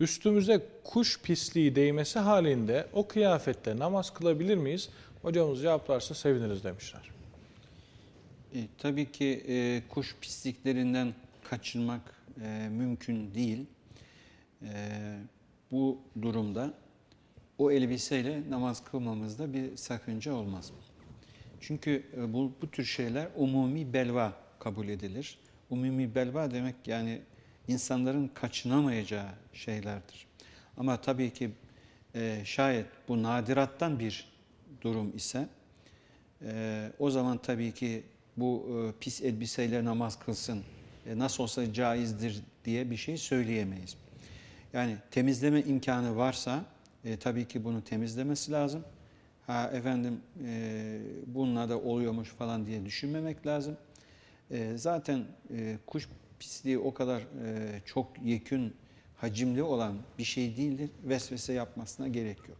Üstümüze kuş pisliği değmesi halinde o kıyafette namaz kılabilir miyiz? Hocamız cevaplarsa seviniriz demişler. E, tabii ki e, kuş pisliklerinden kaçınmak e, mümkün değil. E, bu durumda o elbiseyle namaz kılmamızda bir sakınca olmaz. Çünkü e, bu, bu tür şeyler umumi belva kabul edilir. Umumi belva demek yani insanların kaçınamayacağı şeylerdir. Ama tabii ki e, şayet bu nadirattan bir durum ise e, o zaman tabii ki bu e, pis elbiseyle namaz kılsın e, nasıl olsa caizdir diye bir şey söyleyemeyiz. Yani temizleme imkanı varsa e, tabii ki bunu temizlemesi lazım. Ha efendim e, bununla da oluyormuş falan diye düşünmemek lazım. E, zaten e, kuş pisliği o kadar e, çok yekün, hacimli olan bir şey değildir. Vesvese yapmasına gerek yok.